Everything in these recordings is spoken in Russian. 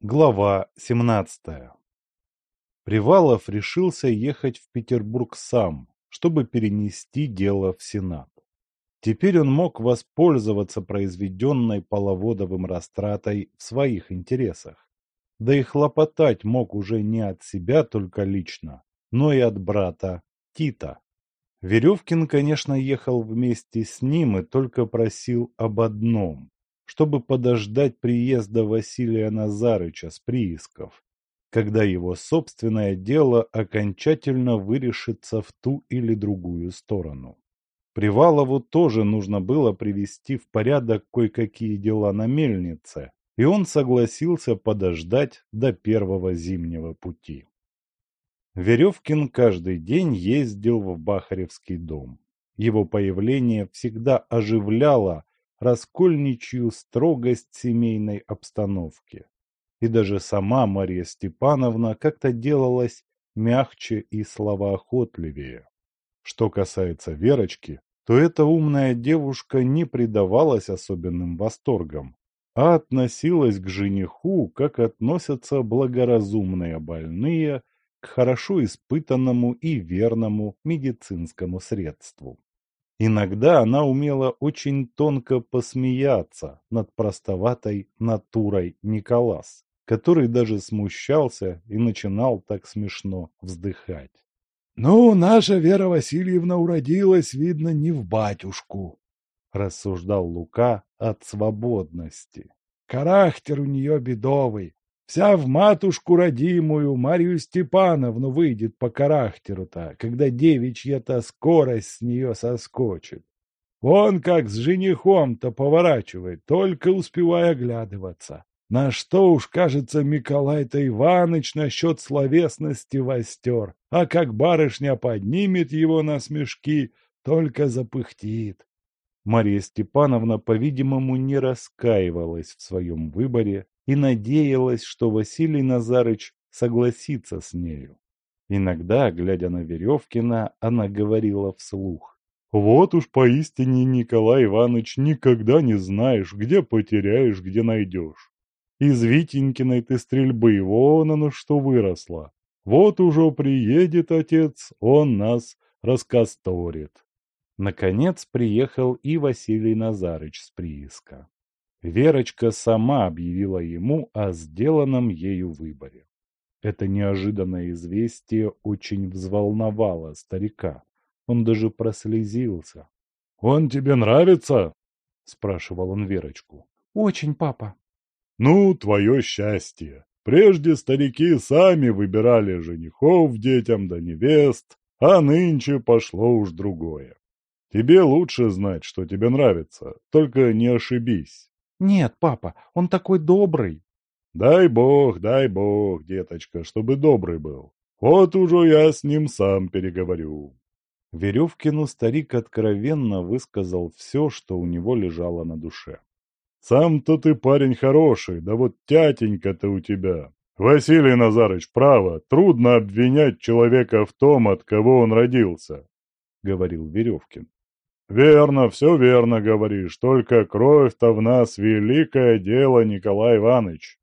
Глава 17. Привалов решился ехать в Петербург сам, чтобы перенести дело в Сенат. Теперь он мог воспользоваться произведенной Половодовым растратой в своих интересах. Да и хлопотать мог уже не от себя только лично, но и от брата Тита. Веревкин, конечно, ехал вместе с ним и только просил об одном чтобы подождать приезда Василия Назарыча с приисков, когда его собственное дело окончательно вырешится в ту или другую сторону. Привалову тоже нужно было привести в порядок кое-какие дела на мельнице, и он согласился подождать до первого зимнего пути. Веревкин каждый день ездил в Бахаревский дом. Его появление всегда оживляло раскольничью строгость семейной обстановки. И даже сама Марья Степановна как-то делалась мягче и словоохотливее. Что касается Верочки, то эта умная девушка не предавалась особенным восторгам, а относилась к жениху, как относятся благоразумные больные к хорошо испытанному и верному медицинскому средству. Иногда она умела очень тонко посмеяться над простоватой натурой Николас, который даже смущался и начинал так смешно вздыхать. «Ну, наша Вера Васильевна уродилась, видно, не в батюшку», — рассуждал Лука от свободности. «Характер у нее бедовый, Вся в матушку родимую Марию Степановну выйдет по характеру-то, когда девичья-то скорость с нее соскочит. Вон как с женихом-то поворачивает, только успевая оглядываться. На что уж, кажется, Миколай-то Иваныч насчет словесности востер, а как барышня поднимет его на смешки, только запыхтит. Мария Степановна, по-видимому, не раскаивалась в своем выборе и надеялась, что Василий Назарыч согласится с нею. Иногда, глядя на Веревкина, она говорила вслух. «Вот уж поистине, Николай Иванович, никогда не знаешь, где потеряешь, где найдешь. Из Витенькиной ты стрельбы вон оно что выросло. Вот уже приедет отец, он нас раскасторит». Наконец приехал и Василий Назарыч с прииска. Верочка сама объявила ему о сделанном ею выборе. Это неожиданное известие очень взволновало старика. Он даже прослезился. — Он тебе нравится? — спрашивал он Верочку. — Очень, папа. — Ну, твое счастье. Прежде старики сами выбирали женихов детям да невест, а нынче пошло уж другое. Тебе лучше знать, что тебе нравится, только не ошибись. Нет, папа, он такой добрый. Дай бог, дай бог, деточка, чтобы добрый был. Вот уже я с ним сам переговорю. Веревкину старик откровенно высказал все, что у него лежало на душе. Сам-то ты парень хороший, да вот тятенька-то у тебя. Василий Назарыч, право, трудно обвинять человека в том, от кого он родился, — говорил Веревкин. «Верно, все верно говоришь, только кровь-то в нас великое дело, Николай Иванович.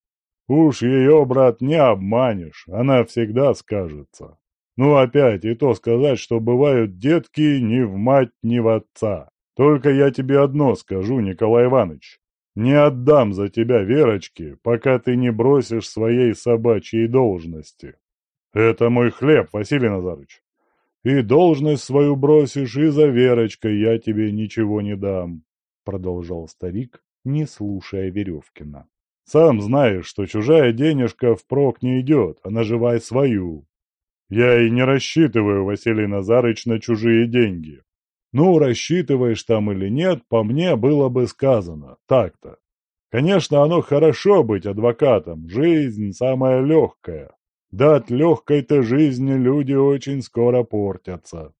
Уж ее, брат, не обманешь, она всегда скажется. Ну, опять, и то сказать, что бывают детки ни в мать, ни в отца. Только я тебе одно скажу, Николай Иванович. Не отдам за тебя Верочки, пока ты не бросишь своей собачьей должности. Это мой хлеб, Василий Назарович. И должность свою бросишь, и за Верочкой я тебе ничего не дам, — продолжал старик, не слушая Веревкина. Сам знаешь, что чужая денежка впрок не идет, а наживай свою. Я и не рассчитываю, Василий Назарыч, на чужие деньги. Ну, рассчитываешь там или нет, по мне было бы сказано, так-то. Конечно, оно хорошо быть адвокатом, жизнь самая легкая. Да от легкой-то жизни люди очень скоро портятся.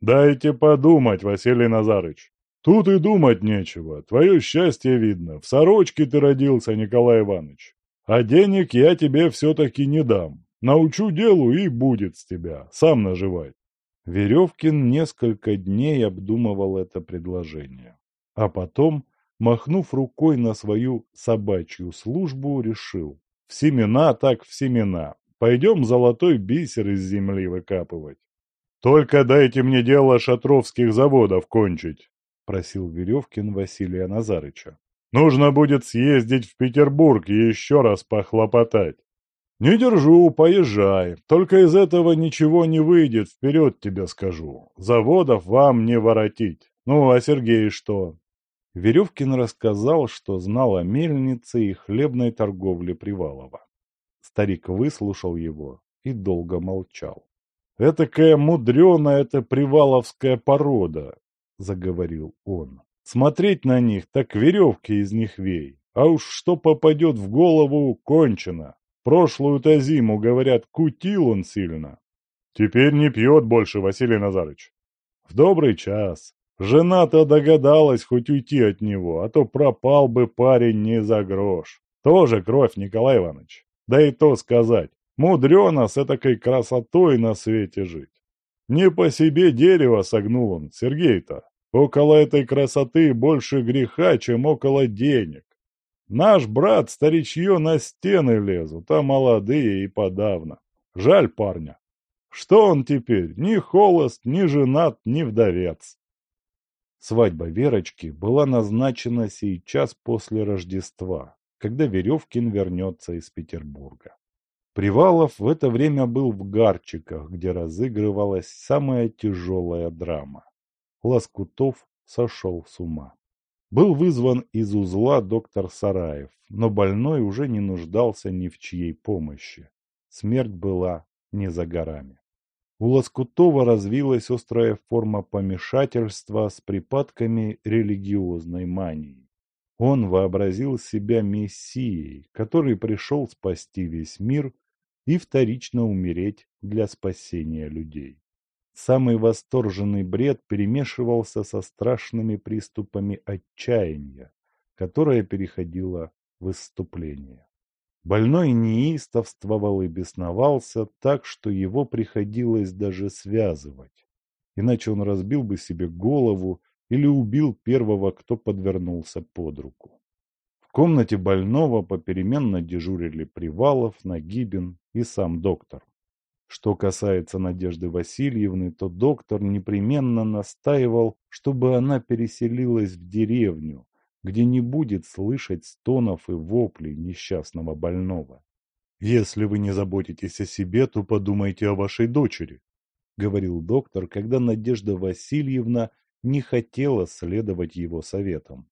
Дайте подумать, Василий Назарыч. Тут и думать нечего. Твое счастье видно. В сорочке ты родился, Николай Иванович. А денег я тебе все-таки не дам. Научу делу и будет с тебя. Сам наживай. Веревкин несколько дней обдумывал это предложение. А потом, махнув рукой на свою собачью службу, решил. В семена так в семена. Пойдем золотой бисер из земли выкапывать. Только дайте мне дело шатровских заводов кончить, просил Веревкин Василия Назарыча. Нужно будет съездить в Петербург и еще раз похлопотать. Не держу, поезжай. Только из этого ничего не выйдет, вперед тебе скажу. Заводов вам не воротить. Ну, а Сергей что? Веревкин рассказал, что знал о мельнице и хлебной торговле Привалова. Старик выслушал его и долго молчал. «Этакая мудреная эта приваловская порода», — заговорил он. «Смотреть на них, так веревки из них вей. А уж что попадет в голову, кончено. Прошлую-то зиму, говорят, кутил он сильно. Теперь не пьет больше, Василий Назарыч. В добрый час. Жена-то догадалась хоть уйти от него, а то пропал бы парень не за грош. Тоже кровь, Николай Иванович. Да и то сказать, мудрено с этакой красотой на свете жить. Не по себе дерево согнул он, Сергей-то. Около этой красоты больше греха, чем около денег. Наш брат старичье на стены лезут, а молодые и подавно. Жаль парня. Что он теперь? Ни холост, ни женат, ни вдовец. Свадьба Верочки была назначена сейчас после Рождества, когда Веревкин вернется из Петербурга. Привалов в это время был в Гарчиках, где разыгрывалась самая тяжелая драма. Лоскутов сошел с ума. Был вызван из узла доктор Сараев, но больной уже не нуждался ни в чьей помощи. Смерть была не за горами. У Лоскутова развилась острая форма помешательства с припадками религиозной мании. Он вообразил себя мессией, который пришел спасти весь мир и вторично умереть для спасения людей. Самый восторженный бред перемешивался со страшными приступами отчаяния, которое переходило в выступление. Больной неистовствовал и бесновался так, что его приходилось даже связывать. Иначе он разбил бы себе голову или убил первого, кто подвернулся под руку. В комнате больного попеременно дежурили Привалов, Нагибин и сам доктор. Что касается Надежды Васильевны, то доктор непременно настаивал, чтобы она переселилась в деревню, где не будет слышать стонов и воплей несчастного больного. «Если вы не заботитесь о себе, то подумайте о вашей дочери», — говорил доктор, когда Надежда Васильевна не хотела следовать его советам.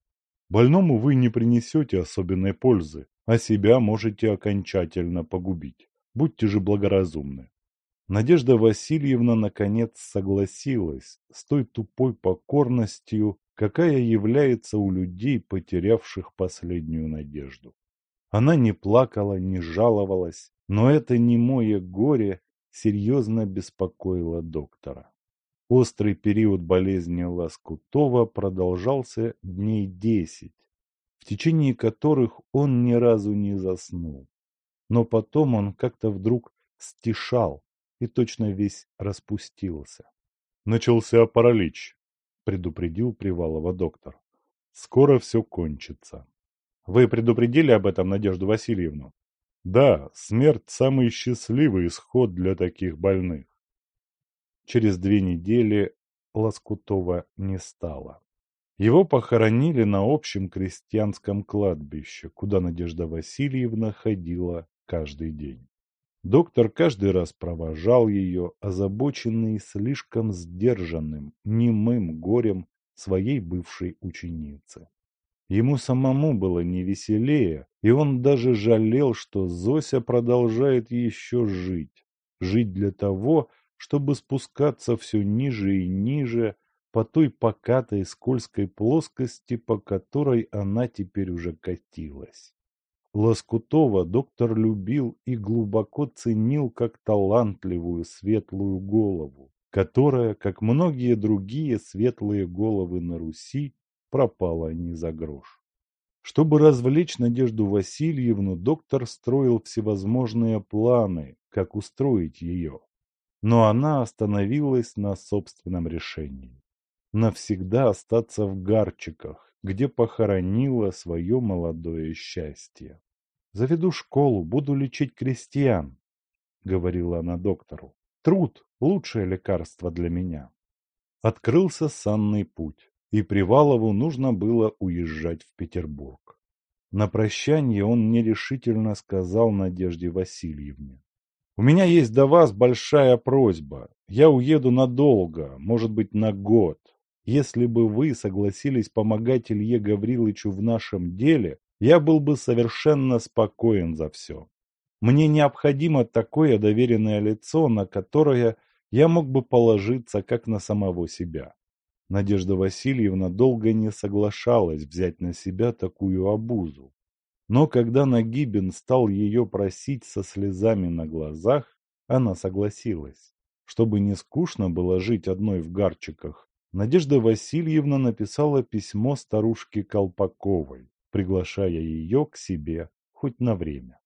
«Больному вы не принесете особенной пользы, а себя можете окончательно погубить. Будьте же благоразумны». Надежда Васильевна наконец согласилась с той тупой покорностью, какая является у людей, потерявших последнюю надежду. Она не плакала, не жаловалась, но это немое горе серьезно беспокоило доктора. Острый период болезни Лоскутова продолжался дней десять, в течение которых он ни разу не заснул. Но потом он как-то вдруг стишал и точно весь распустился. Начался паралич, предупредил Привалова доктор. Скоро все кончится. Вы предупредили об этом Надежду Васильевну? Да, смерть – самый счастливый исход для таких больных. Через две недели Лоскутова не стало. Его похоронили на общем крестьянском кладбище, куда Надежда Васильевна ходила каждый день. Доктор каждый раз провожал ее, озабоченный слишком сдержанным, немым горем своей бывшей ученицы. Ему самому было не веселее, и он даже жалел, что Зося продолжает еще жить. Жить для того, чтобы спускаться все ниже и ниже по той покатой скользкой плоскости, по которой она теперь уже катилась. Лоскутова доктор любил и глубоко ценил как талантливую светлую голову, которая, как многие другие светлые головы на Руси, пропала не за грош. Чтобы развлечь Надежду Васильевну, доктор строил всевозможные планы, как устроить ее. Но она остановилась на собственном решении. Навсегда остаться в Гарчиках, где похоронила свое молодое счастье. Заведу школу, буду лечить крестьян, — говорила она доктору. Труд — лучшее лекарство для меня. Открылся санный путь, и Привалову нужно было уезжать в Петербург. На прощание он нерешительно сказал Надежде Васильевне. «У меня есть до вас большая просьба. Я уеду надолго, может быть, на год. Если бы вы согласились помогать Илье Гавриловичу в нашем деле, я был бы совершенно спокоен за все. Мне необходимо такое доверенное лицо, на которое я мог бы положиться как на самого себя. Надежда Васильевна долго не соглашалась взять на себя такую обузу. Но когда Нагибин стал ее просить со слезами на глазах, она согласилась. Чтобы не скучно было жить одной в Гарчиках, Надежда Васильевна написала письмо старушке Колпаковой, приглашая ее к себе хоть на время.